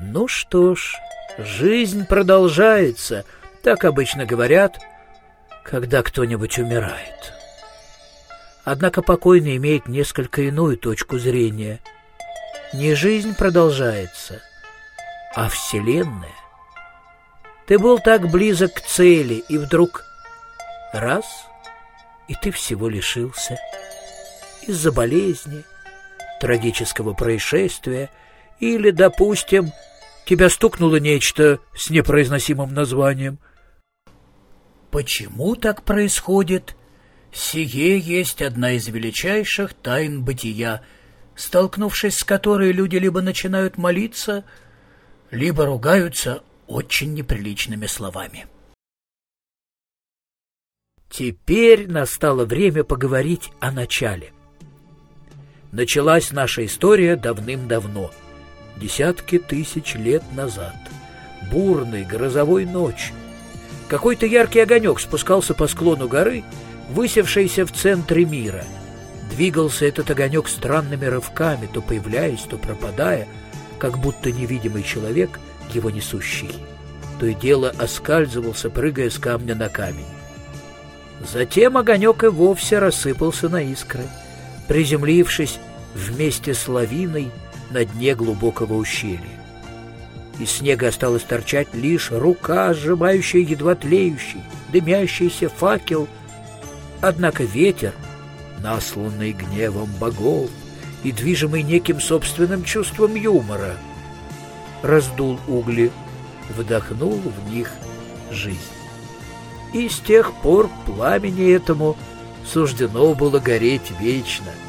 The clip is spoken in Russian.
Ну что ж, жизнь продолжается, так обычно говорят, когда кто-нибудь умирает. Однако покойный имеет несколько иную точку зрения. Не жизнь продолжается, а Вселенная. Ты был так близок к цели, и вдруг раз, и ты всего лишился. Из-за болезни, трагического происшествия или, допустим, тебя стукнуло нечто с непроизносимым названием. Почему так происходит? Сие есть одна из величайших тайн бытия, столкнувшись с которой люди либо начинают молиться, либо ругаются очень неприличными словами. Теперь настало время поговорить о начале. Началась наша история давным-давно, десятки тысяч лет назад, бурной грозовой ночью. Какой-то яркий огонек спускался по склону горы, высевшейся в центре мира. Двигался этот огонек странными рывками, то появляясь, то пропадая, как будто невидимый человек, его несущий. То и дело оскальзывался, прыгая с камня на камень. Затем огонек и вовсе рассыпался на искры — приземлившись вместе с лавиной на дне глубокого ущелья. Из снега осталась торчать лишь рука, сжимающая едва тлеющий, дымящийся факел. Однако ветер, насланный гневом богов и движимый неким собственным чувством юмора, раздул угли, вдохнул в них жизнь. И с тех пор пламени этому суждено было гореть вечно —